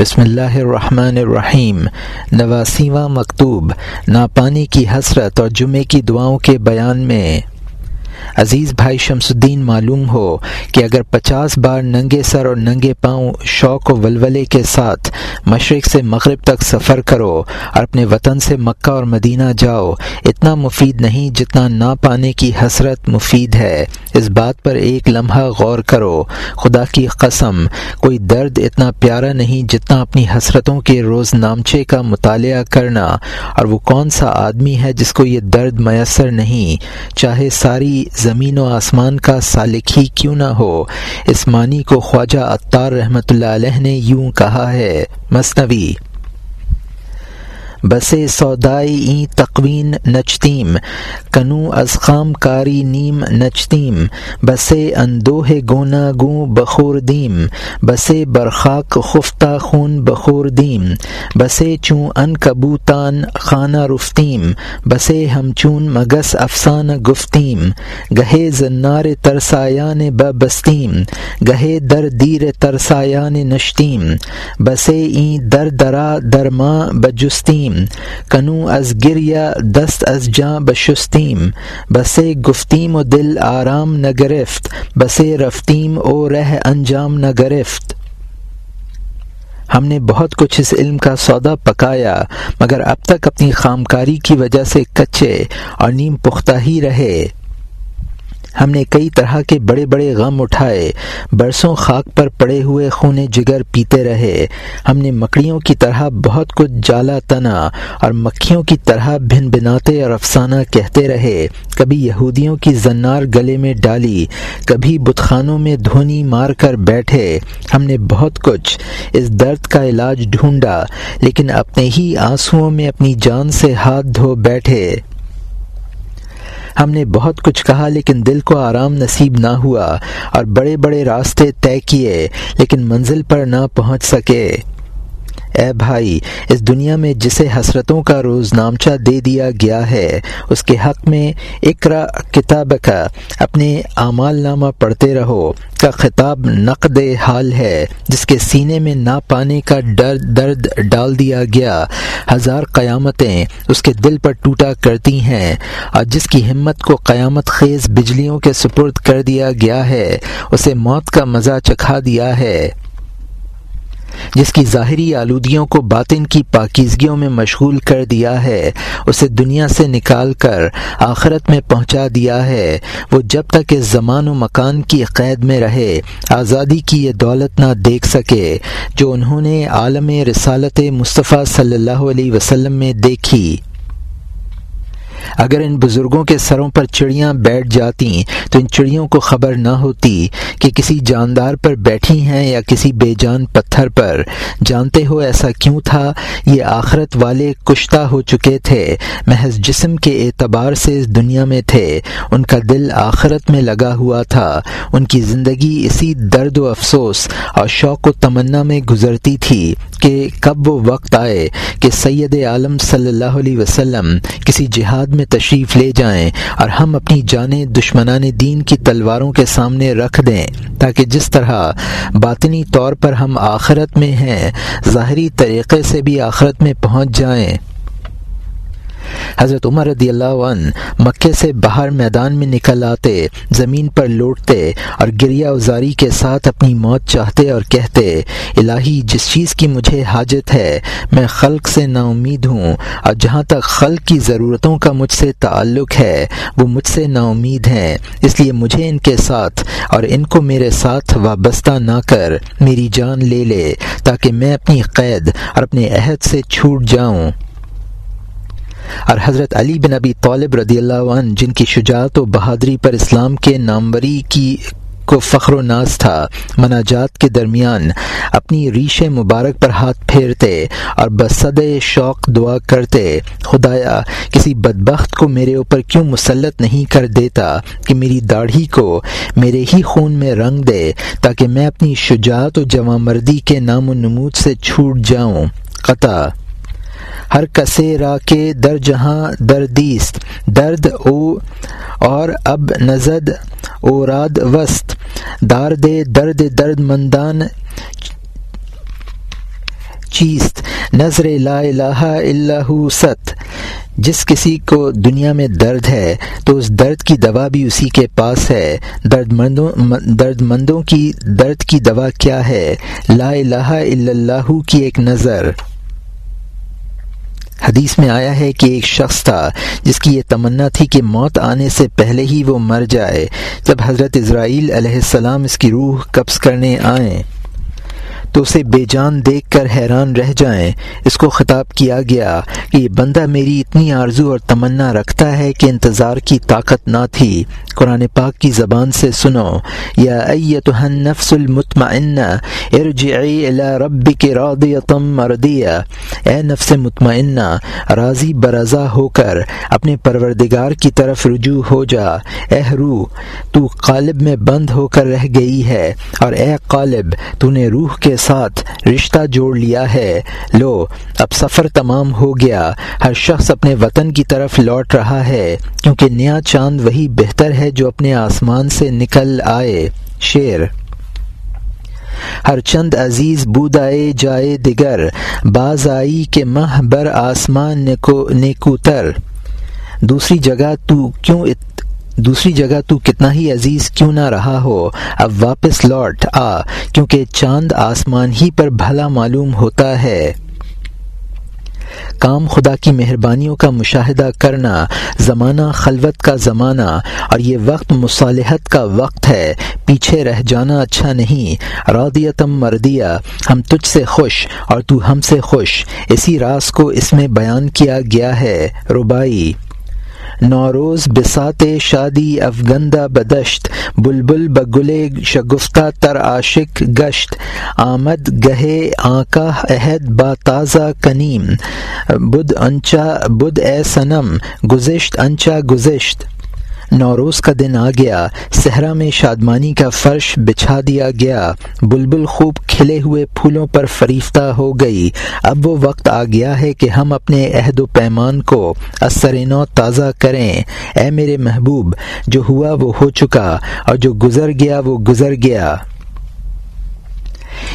بسم اللہ الرحمن الرحیم۔ نواسیواں مکتوب۔ ناپانی کی حسرت اور جمعے کی دعاؤں کے بیان میں۔ عزیز بھائی شمس الدین معلوم ہو کہ اگر پچاس بار ننگے سر اور ننگے پاؤں شوق و ولولے کے ساتھ مشرق سے مغرب تک سفر کرو اور اپنے وطن سے مکہ اور مدینہ جاؤ، اتنا مفید نہیں جتنا نہ پانے کی حسرت مفید ہے۔ اس بات پر ایک لمحہ غور کرو۔ خدا کی قسم، کوئی درد اتنا پیارا نہیں جتنا اپنی حسرتوں کے روز نامچے کا مطالعہ کرنا۔ اور وہ کون سا آدمی ہے جس کو یہ درد میسر نہیں؟ چاہے ساری زمین و آسمان کا سالک ہی کیوں نہ ہو؟ اس معنی کو خواجہ اطار رحمۃ اللہ علیہ نے یوں کہا ہے۔ مصنوی بس سودائی این تقوین نچتیم، کنو از خام کاری نیم نچتیم، بس اندوہ گونا گوں بخور دیم بس برخاک خفتہ خون بخور دیم بس چوں ان کبوتان خانہ رفتیم، بس ہم چون مگس افسانہ گفتیم، گہے زنار ترسایان ب بستیم گہے در دیر ترسایان نشتیم، بس این در درا درما بجستیم کنو از گریا دست از جاں بشستیم. بسے گفتیم و دل آرام نہ گرفت، بسے رفتیم او رہ انجام نہ گرفت۔ ہم نے بہت کچھ اس علم کا سودا پکایا، مگر اب تک اپنی خامکاری کی وجہ سے کچے اور نیم پختہ ہی رہے۔ ہم نے کئی طرح کے بڑے بڑے غم اٹھائے، برسوں خاک پر پڑے ہوئے خون جگر پیتے رہے۔ ہم نے مکڑیوں کی طرح بہت کچھ جالا تنا اور مکھیوں کی طرح بھن بناتے اور افسانہ کہتے رہے۔ کبھی یہودیوں کی زنار گلے میں ڈالی، کبھی بتخانوں میں دھونی مار کر بیٹھے۔ ہم نے بہت کچھ اس درد کا علاج ڈھونڈا، لیکن اپنے ہی آنسوؤں میں اپنی جان سے ہاتھ دھو بیٹھے۔ ہم نے بہت کچھ کہا لیکن دل کو آرام نصیب نہ ہوا اور بڑے بڑے راستے طے کیے لیکن منزل پر نہ پہنچ سکے۔ اے بھائی، اس دنیا میں جسے حسرتوں کا روز نامچہ دے دیا گیا ہے، اس کے حق میں اقرا کتاب کا اپنے اعمال نامہ پڑھتے رہو، کا خطاب نقد حال ہے، جس کے سینے میں نہ پانے کا ڈر درد ڈال دیا گیا۔ ہزار قیامتیں اس کے دل پر ٹوٹا کرتی ہیں، اور جس کی ہمت کو قیامت خیز بجلیوں کے سپرد کر دیا گیا ہے، اسے موت کا مزہ چکھا دیا ہے۔ جس کی ظاہری آلودگیوں کو باطن کی پاکیزگیوں میں مشغول کر دیا ہے، اسے دنیا سے نکال کر آخرت میں پہنچا دیا ہے۔ وہ جب تک اس زمان و مکان کی قید میں رہے، آزادی کی یہ دولت نہ دیکھ سکے، جو انہوں نے عالم رسالت مصطفیٰ صلی اللہ علیہ وسلم میں دیکھی۔ اگر ان بزرگوں کے سروں پر چڑیاں بیٹھ جاتی تو ان چڑیوں کو خبر نہ ہوتی کہ کسی جاندار پر بیٹھی ہیں یا کسی بے جان پتھر پر۔ جانتے ہو ایسا کیوں تھا؟ یہ آخرت والے کشتہ ہو چکے تھے، محض جسم کے اعتبار سے اس دنیا میں تھے۔ ان کا دل آخرت میں لگا ہوا تھا۔ ان کی زندگی اسی درد و افسوس اور شوق و تمنا میں گزرتی تھی کہ کب وہ وقت آئے کہ سید عالم صلی اللہ علیہ وسلم کسی جہاد میں تشریف لے جائیں اور ہم اپنی جانیں دشمنان دین کی تلواروں کے سامنے رکھ دیں تاکہ جس طرح باطنی طور پر ہم آخرت میں ہیں، ظاہری طریقے سے بھی آخرت میں پہنچ جائیں۔ حضرت عمر رضی اللہ عنہ مکے سے باہر میدان میں نکل آتے، زمین پر لوٹتے اور گریا ازاری کے ساتھ اپنی موت چاہتے اور کہتے، الہی، جس چیز کی مجھے حاجت ہے، میں خلق سے نا امید ہوں اور جہاں تک خلق کی ضرورتوں کا مجھ سے تعلق ہے، وہ مجھ سے نا امید ہیں، اس لیے مجھے ان کے ساتھ اور ان کو میرے ساتھ وابستہ نہ کر، میری جان لے لے، تاکہ میں اپنی قید اور اپنے عہد سے چھوٹ جاؤں۔ اور حضرت علی بن ابی طالب رضی اللہ عنہ، جن کی شجاعت و بہادری پر اسلام کے ناموری کی کو فخر و ناز تھا، مناجات کے درمیان اپنی ریش مبارک پر ہاتھ پھیرتے اور بصد شوق دعا کرتے، خدایا، کسی بدبخت کو میرے اوپر کیوں مسلط نہیں کر دیتا کہ میری داڑھی کو میرے ہی خون میں رنگ دے تاکہ میں اپنی شجاعت و جوان مردی کے نام و نمود سے چھوٹ جاؤں؟ قطع ہر کسے را کے در جہاں دردیست درد او اور اب نزد اوراد وسط دار دے درد درد مندان چیست۔ نظر لا الہ اللہ ست۔ جس کسی کو دنیا میں درد ہے، تو اس درد کی دوا بھی اسی کے پاس ہے۔ درد مندوں درد مندوں کی درد کی دوا کیا ہے؟ لا الہ الا اللہ کی ایک نظر۔ حدیث میں آیا ہے کہ ایک شخص تھا جس کی یہ تمنا تھی کہ موت آنے سے پہلے ہی وہ مر جائے۔ جب حضرت اسرائیل علیہ السلام اس کی روح قبض کرنے آئیں تو اسے بے جان دیکھ کر حیران رہ جائیں۔ اس کو خطاب کیا گیا کہ یہ بندہ میری اتنی آرزو اور تمنا رکھتا ہے کہ انتظار کی طاقت نہ تھی۔ قرآن پاک کی زبان سے سنو۔ یا النفس المطمئنہ، ارجعی الى ربک راضیتا مردیہ اے نفس مطمئنہ، راضی برضا ہو کر اپنے پروردگار کی طرف رجوع ہو جا۔ اے روح، تو قالب میں بند ہو کر رہ گئی ہے۔ اور اے قالب، تو نے روح کے ساتھ رشتہ جوڑ لیا ہے۔ لو، اب سفر تمام ہو گیا۔ ہر شخص اپنے وطن کی طرف لوٹ رہا ہے، کیونکہ نیا چاند وہی بہتر ہے جو اپنے آسمان سے نکل آئے۔ شیر ہر چند عزیز بود آئے جائے دیگر، باز آئی کے مہ بر آسمان نیکوتر دوسری جگہ تو کیوں ات دوسری جگہ تو کتنا ہی عزیز کیوں نہ رہا ہو، اب واپس لوٹ آ، کیونکہ چاند آسمان ہی پر بھلا معلوم ہوتا ہے۔ کام خدا کی مہربانیوں کا مشاہدہ کرنا، زمانہ خلوت کا زمانہ، اور یہ وقت مصالحت کا وقت ہے۔ پیچھے رہ جانا اچھا نہیں۔ رادیتم مردیا، ہم تجھ سے خوش اور تو ہم سے خوش۔ اسی راز کو اس میں بیان کیا گیا ہے۔ ربائی نوروز بسات شادی افغندہ بدشت، بلبل بگلے شگفتہ تر عاشق گشت۔ آمد گہے آکا عہد با تازہ کنیم۔ بدھ انچا بدھ اے صنم۔ گزشت انچا گزشت۔ نوروز کا دن آ گیا۔ صحرا میں شادمانی کا فرش بچھا دیا گیا۔ بلبل خوب کھلے ہوئے پھولوں پر فریفتہ ہو گئی۔ اب وہ وقت آ گیا ہے کہ ہم اپنے عہد و پیمان کو اثرینو تازہ کریں۔ اے میرے محبوب، جو ہوا وہ ہو چکا اور جو گزر گیا وہ گزر گیا۔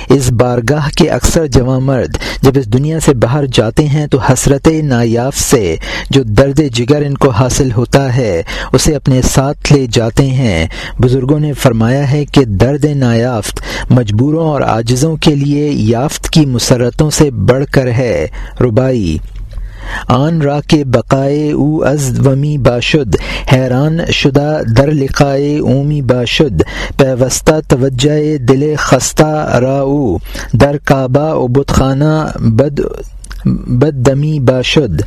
اس بارگاہ کے اکثر جواں مرد جب اس دنیا سے باہر جاتے ہیں تو حسرت نایاف سے جو درد جگر ان کو حاصل ہوتا ہے، اسے اپنے ساتھ لے جاتے ہیں۔ بزرگوں نے فرمایا ہے کہ درد نایافت مجبوروں اور عاجزوں کے لیے یافت کی مسرتوں سے بڑھ کر ہے۔ ربائی آن را کے بقائے او از ومی باشد حیران شدہ در لقائے اومی باشد پیوستہ توجہ دل خستہ را او، در کعبہ و بتخانہ بد بد دمی باشد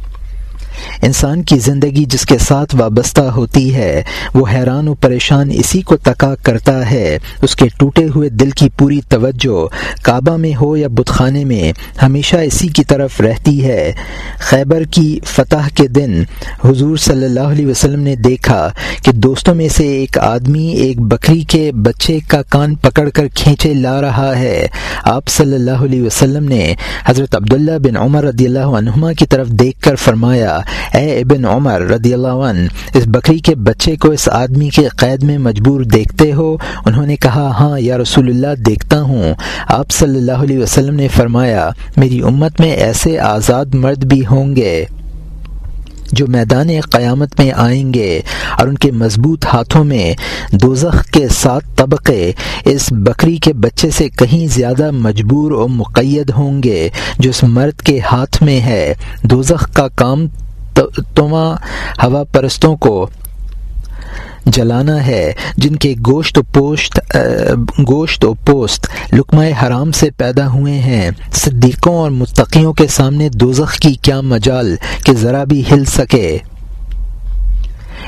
انسان کی زندگی جس کے ساتھ وابستہ ہوتی ہے، وہ حیران و پریشان اسی کو تکا کرتا ہے۔ اس کے ٹوٹے ہوئے دل کی پوری توجہ کعبہ میں ہو یا بت خانے میں، ہمیشہ اسی کی طرف رہتی ہے۔ خیبر کی فتح کے دن حضور صلی اللہ علیہ وسلم نے دیکھا کہ دوستوں میں سے ایک آدمی ایک بکری کے بچے کا کان پکڑ کر کھینچے لا رہا ہے۔ آپ صلی اللہ علیہ وسلم نے حضرت عبداللہ بن عمر رضی اللہ عنہما کی طرف دیکھ کر فرمایا اے ابن عمر رضی اللہ عنہ، اس بکری کے بچے کو اس آدمی کے قید میں مجبور دیکھتے ہو؟ انہوں نے کہا ہاں یا رسول اللہ، دیکھتا ہوں۔ آپ صلی اللہ علیہ وسلم نے فرمایا، میری امت میں ایسے آزاد مرد بھی ہوں گے جو میدان قیامت میں آئیں گے اور ان کے مضبوط ہاتھوں میں دوزخ کے سات طبقے اس بکری کے بچے سے کہیں زیادہ مجبور و مقید ہوں گے جو اس مرد کے ہاتھ میں ہے۔ دوزخ کا کام تما ہوا پرستوں کو جلانا ہے، جن کے گوشت و پوشت گوشت و پوست لکمۂ حرام سے پیدا ہوئے ہیں۔ صدیقوں اور متقیوں کے سامنے دوزخ کی کیا مجال کہ ذرا بھی ہل سکے۔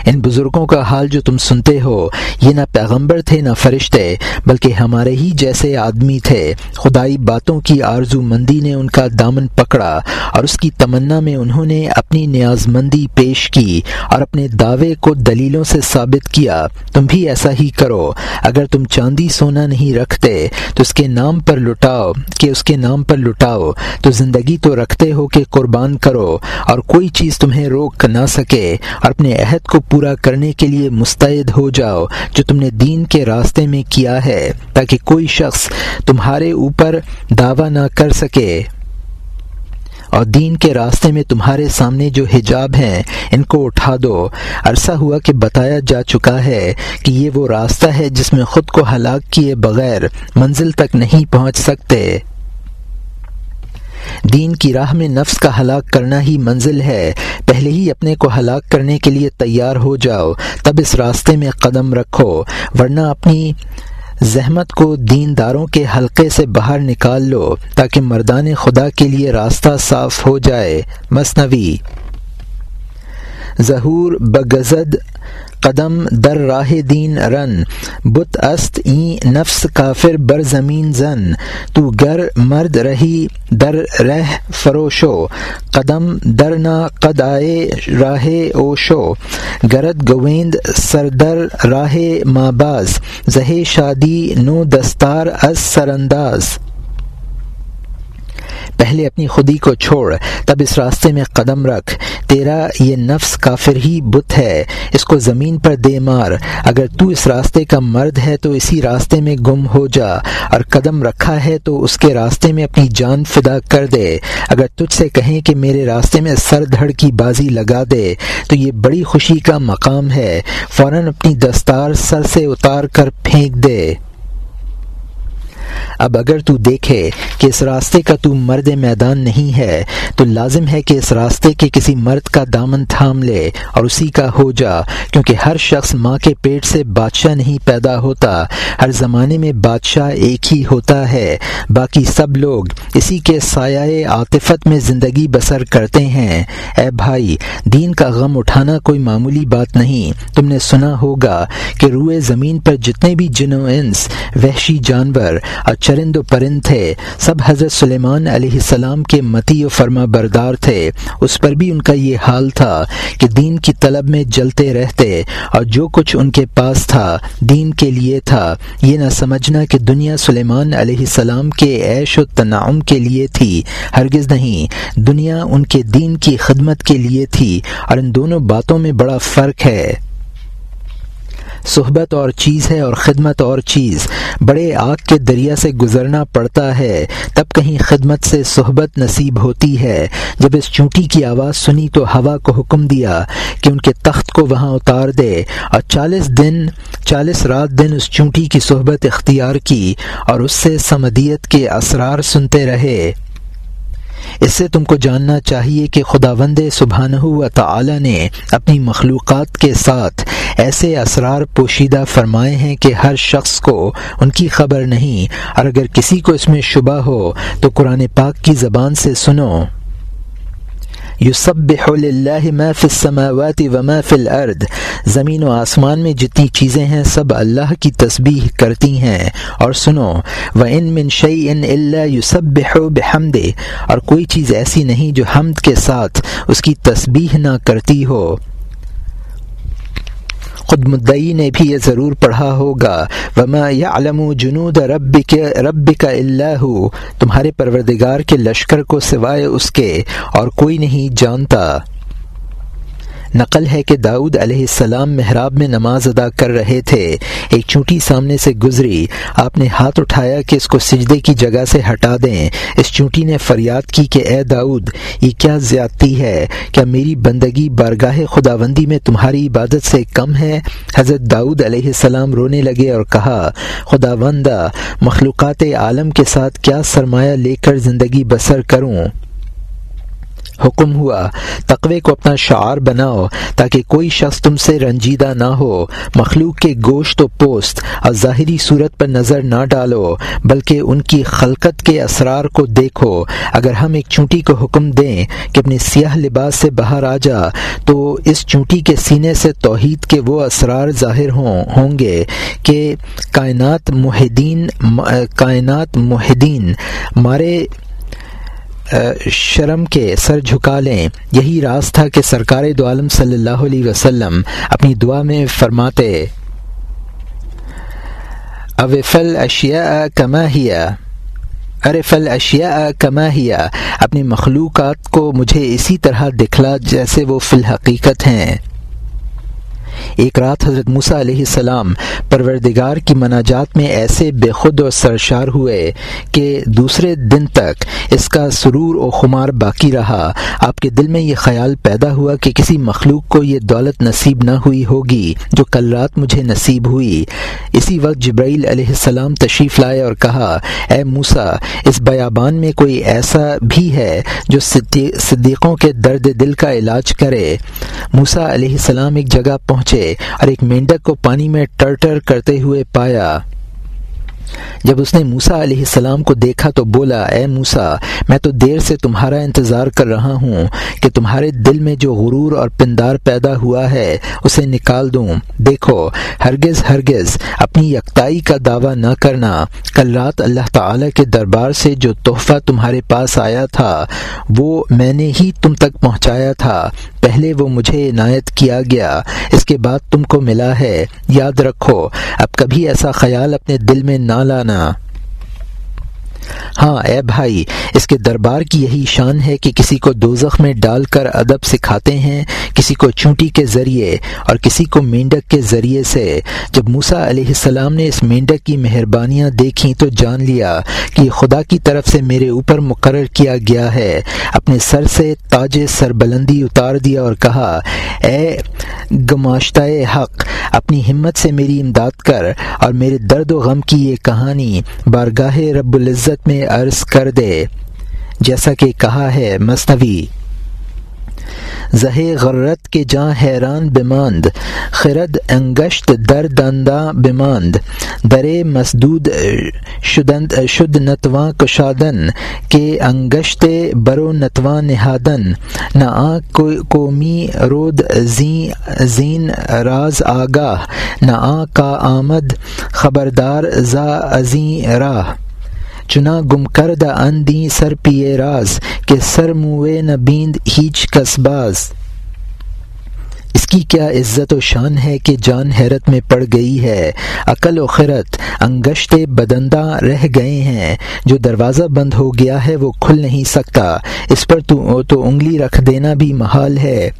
ان بزرگوں کا حال جو تم سنتے ہو، یہ نہ پیغمبر تھے نہ فرشتے، بلکہ ہمارے ہی جیسے آدمی تھے۔ خدائی باتوں کی آرزو مندی نے ان کا دامن پکڑا اور اس کی تمنا میں انہوں نے اپنی نیاز مندی پیش کی اور اپنے دعوے کو دلیلوں سے ثابت کیا۔ تم بھی ایسا ہی کرو۔ اگر تم چاندی سونا نہیں رکھتے، تو اس کے نام پر لٹاؤ۔ کہ اس کے نام پر لٹاؤ، تو زندگی تو رکھتے ہو کہ قربان کرو۔ اور کوئی چیز تمہیں روک نہ سکے اور اپنے عہد کو پورا کرنے کے لیے مستعد ہو جاؤ جو تم نے دین کے راستے میں کیا ہے، تاکہ کوئی شخص تمہارے اوپر دعویٰ نہ کر سکے۔ اور دین کے راستے میں تمہارے سامنے جو حجاب ہیں، ان کو اٹھا دو۔ عرصہ ہوا کہ بتایا جا چکا ہے کہ یہ وہ راستہ ہے جس میں خود کو ہلاک کیے بغیر منزل تک نہیں پہنچ سکتے۔ دین کی راہ میں نفس کا ہلاک کرنا ہی منزل ہے۔ پہلے ہی اپنے کو ہلاک کرنے کے لیے تیار ہو جاؤ۔ تب اس راستے میں قدم رکھو۔ ورنہ اپنی زحمت کو دین داروں کے حلقے سے باہر نکال لو تاکہ مردان خدا کے لیے راستہ صاف ہو جائے۔ مصنوی ظہور بغزد قدم در راہ دین رن، بت است این نفس کافر بر زمین زن. تو گر مرد رہی در رہ فروشو، قدم در نہ قد آئے راہ اوشو. گرد گویند سردر راہ ماباز زہ شادی نو دستار از سرانداز. پہلے اپنی خودی کو چھوڑ، تب اس راستے میں قدم رکھ۔ تیرا یہ نفس کافر ہی بت ہے، اس کو زمین پر دے مار۔ اگر تو اس راستے کا مرد ہے تو اسی راستے میں گم ہو جا۔ اور قدم رکھا ہے تو اس کے راستے میں اپنی جان فدا کر دے۔ اگر تجھ سے کہیں کہ میرے راستے میں سر دھڑ کی بازی لگا دے، تو یہ بڑی خوشی کا مقام ہے۔ فوراً اپنی دستار سر سے اتار کر پھینک دے۔ اب اگر تو دیکھے کہ اس راستے کا تو مرد میدان نہیں ہے، تو لازم ہے کہ اس راستے کے کسی مرد کا دامن تھام لے اور اسی کا ہو جا، کیونکہ ہر شخص ماں کے پیٹ سے بادشاہ نہیں پیدا ہوتا، ہر زمانے میں بادشاہ ایک ہی ہوتا ہے، باقی سب لوگ اسی کے سایہ عاطفت میں زندگی بسر کرتے ہیں۔ اے بھائی، دین کا غم اٹھانا کوئی معمولی بات نہیں۔ تم نے سنا ہوگا کہ روئے زمین پر جتنے بھی جن و انس، وحشی جانور اور چرند و پرند تھے۔ سب حضرت سلیمان علیہ السلام کے متی و فرما بردار تھے۔ اس پر بھی ان کا یہ حال تھا کہ دین کی طلب میں جلتے رہتے اور جو کچھ ان کے پاس تھا، دین کے لیے تھا۔ یہ نہ سمجھنا کہ دنیا سلیمان علیہ السلام کے عیش و تنعم کے لیے تھی۔ ہرگز نہیں۔ دنیا ان کے دین کی خدمت کے لیے تھی۔ اور ان دونوں باتوں میں بڑا فرق ہے۔ صحبت اور چیز ہے اور خدمت اور چیز۔ بڑے آگ کے دریا سے گزرنا پڑتا ہے، تب کہیں خدمت سے صحبت نصیب ہوتی ہے۔ جب اس چونٹی کی آواز سنی تو ہوا کو حکم دیا کہ ان کے تخت کو وہاں اتار دے۔ اور چالیس دن، چالیس رات دن اس چونٹی کی صحبت اختیار کی اور اس سے سمدیت کے اسرار سنتے رہے۔ اس سے تم کو جاننا چاہیے کہ خدا وند سبحانہ و تعالی نے اپنی مخلوقات کے ساتھ ایسے اسرار پوشیدہ فرمائے ہیں کہ ہر شخص کو ان کی خبر نہیں۔ اور اگر کسی کو اس میں شبہ ہو تو قرآن پاک کی زبان سے سنو۔ یوسب ما فی السماوات وما فی الارض۔ زمین و آسمان میں جتنی چیزیں ہیں، سب اللہ کی تسبیح کرتی ہیں۔ اور سنو و ان من شعی ان اللہ یوسب بحمد اور کوئی چیز ایسی نہیں جو حمد کے ساتھ اس کی تسبیح نہ کرتی ہو۔ خود مدعی نے بھی یہ ضرور پڑھا ہوگا۔ وما یا علم جنود رب کے رب کا اللہ تمہارے پروردگار کے لشکر کو سوائے اس کے اور کوئی نہیں جانتا۔ نقل ہے کہ داؤد علیہ السلام محراب میں نماز ادا کر رہے تھے۔ ایک چونٹی سامنے سے گزری۔ آپ نے ہاتھ اٹھایا کہ اس کو سجدے کی جگہ سے ہٹا دیں۔ اس چونٹی نے فریاد کی کہ اے داؤد، یہ کیا زیادتی ہے؟ کیا میری بندگی بارگاہ خداوندی میں تمہاری عبادت سے کم ہے؟ حضرت داؤد علیہ السلام رونے لگے اور کہا خدا مخلوقات عالم کے ساتھ کیا سرمایہ لے کر زندگی بسر کروں؟ حکم ہوا، تقوی کو اپنا شعار بناؤ تاکہ کوئی شخص تم سے رنجیدہ نہ ہو۔ مخلوق کے گوشت و پوست اور ظاہری صورت پر نظر نہ ڈالو، بلکہ ان کی خلقت کے اسرار کو دیکھو۔ اگر ہم ایک چونٹی کو حکم دیں کہ اپنے سیاہ لباس سے باہر آ جا، تو اس چونٹی کے سینے سے توحید کے وہ اسرار ظاہر ہوں ہوں گے کہ کائنات محدین کائنات محدین مارے شرم کے سر جھکا لیں۔ یہی راز تھا کہ سرکار دو عالم صلی اللہ علیہ وسلم اپنی دعا میں فرماتے، اوفل اشیا کما ہیا ارفل اشیا کما ہیا۔ اپنی مخلوقات کو مجھے اسی طرح دکھلا جیسے وہ فی الحقیقت ہیں۔ ایک رات حضرت موسیٰ علیہ السلام پروردگار کی مناجات میں ایسے بے خود اور سرشار ہوئے کہ دوسرے دن تک اس کا سرور و خمار باقی رہا۔ آپ کے دل میں یہ خیال پیدا ہوا کہ کسی مخلوق کو یہ دولت نصیب نہ ہوئی ہوگی جو کل رات مجھے نصیب ہوئی۔ اسی وقت جبرائیل علیہ السلام تشریف لائے اور کہا، اے موسا اس بیابان میں کوئی ایسا بھی ہے جو صدیقوں کے درد دل کا علاج کرے؟ موسا علیہ السلام ایک جگہ پہنچے۔ اور ایک مینڈک کو پانی میں ٹر ٹر کرتے ہوئے پایا۔ جب اس نے موسا علیہ السلام کو دیکھا تو بولا، اے موسا میں تو دیر سے تمہارا انتظار کر رہا ہوں کہ تمہارے دل میں جو غرور اور پندار پیدا ہوا ہے، اسے نکال دوں۔ دیکھو، ہرگز ہرگز اپنی یکتائی کا دعویٰ نہ کرنا۔ کل رات اللہ تعالی کے دربار سے جو تحفہ تمہارے پاس آیا تھا، وہ میں نے ہی تم تک پہنچایا تھا۔ پہلے وہ مجھے عنایت کیا گیا، اس کے بعد تم کو ملا ہے، یاد رکھو، اب کبھی ایسا خیال اپنے دل میں نہ لانا۔ ہاں اے بھائی، اس کے دربار کی یہی شان ہے کہ کسی کو دوزخ میں ڈال کر ادب سکھاتے ہیں، کسی کو چونٹی کے ذریعے اور کسی کو مینڈک کے ذریعے سے۔ جب موسا علیہ السلام نے اس مینڈک کی مہربانیاں دیکھیں تو جان لیا کہ خدا کی طرف سے میرے اوپر مقرر کیا گیا ہے۔ اپنے سر سے تاج سر بلندی اتار دیا اور کہا، اے گماشتہ حق، اپنی ہمت سے میری امداد کر اور میرے درد و غم کی یہ کہانی بارگاہ رب العزت میں عرض کر دے، جیسا کہ کہا ہے مصنوی۔ زہ غرت کے جاں حیران بماند، خرد انگشت در دندہ بماند۔ درے مسدود شد نتواں کشادن، کے انگشت برو نتواں نہادن۔ نہ آ قومی رود زین راز آگاہ۔ نہ آ کا آمد، خبردار زا ازیں راہ۔ چنا گم کرد اندی سر پیے راز کہ سر موے نہ بیند ہیچ کسباز اس کی کیا عزت و شان ہے کہ جان حیرت میں پڑ گئی ہے۔ عقل و خرت انگشت بدندہ رہ گئے ہیں۔ جو دروازہ بند ہو گیا ہے وہ کھل نہیں سکتا۔ اس پر تو, تو انگلی رکھ دینا بھی محال ہے۔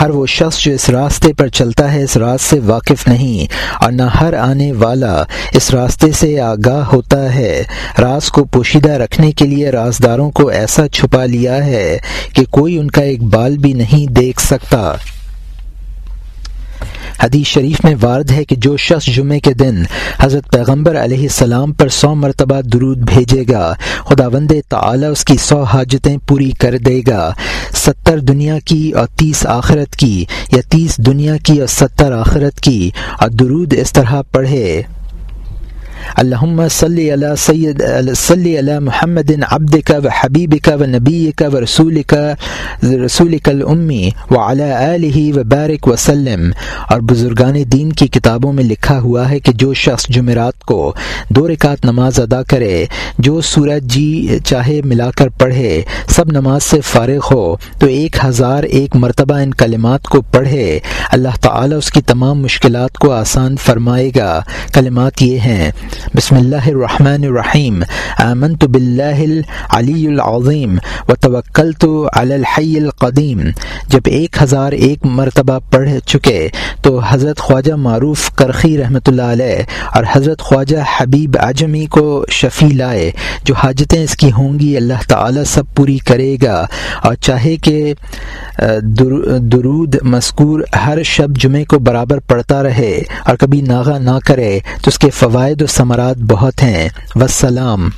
ہر وہ شخص جو اس راستے پر چلتا ہے، اس راز سے واقف نہیں اور نہ ہر آنے والا اس راستے سے آگاہ ہوتا ہے۔ راز کو پوشیدہ رکھنے کے لیے رازداروں کو ایسا چھپا لیا ہے کہ کوئی ان کا ایک بال بھی نہیں دیکھ سکتا۔ حدیث شریف میں وارد ہے کہ جو شخص جمعے کے دن حضرت پیغمبر علیہ السلام پر سو مرتبہ درود بھیجے گا خدا وند تعالی اس کی سو حاجتیں پوری کر دے گا، ستر دنیا کی اور تیس آخرت کی، یا تیس دنیا کی اور ستر آخرت کی، اور درود اس طرح پڑھے۔ اللهم صل على سید صلی علی محمد ابد و حبیب کا و نبی کا و رسول کا رسول و علیہ و بارک وسلم۔ اور بزرگان دین کی کتابوں میں لکھا ہوا ہے کہ جو شخص جمعرات کو دو رکعت نماز ادا کرے، جو سورج جی چاہے ملا کر پڑھے، سب نماز سے فارغ ہو، تو ایک ہزار ایک مرتبہ ان کلمات کو پڑھے، اللہ تعالی اس کی تمام مشکلات کو آسان فرمائے گا۔ کلمات یہ ہیں بسم اللہ الرحمن الرحیم آمنت باللہ العلی العظیم و توکلت علی الحی القدیم جب ایک ہزار ایک مرتبہ پڑھ چکے تو حضرت خواجہ معروف کرخی رحمۃ اللہ علیہ اور حضرت خواجہ حبیب اعجمی کو شفیع لائے جو حاجتیں اس کی ہوں گی اللہ تعالی سب پوری کرے گا اور چاہے کہ درود مذکور ہر شب جمعے کو برابر پڑھتا رہے اور کبھی ناغا نہ کرے تو اس کے فوائد و ثمرات بہت ہیں۔ وسلام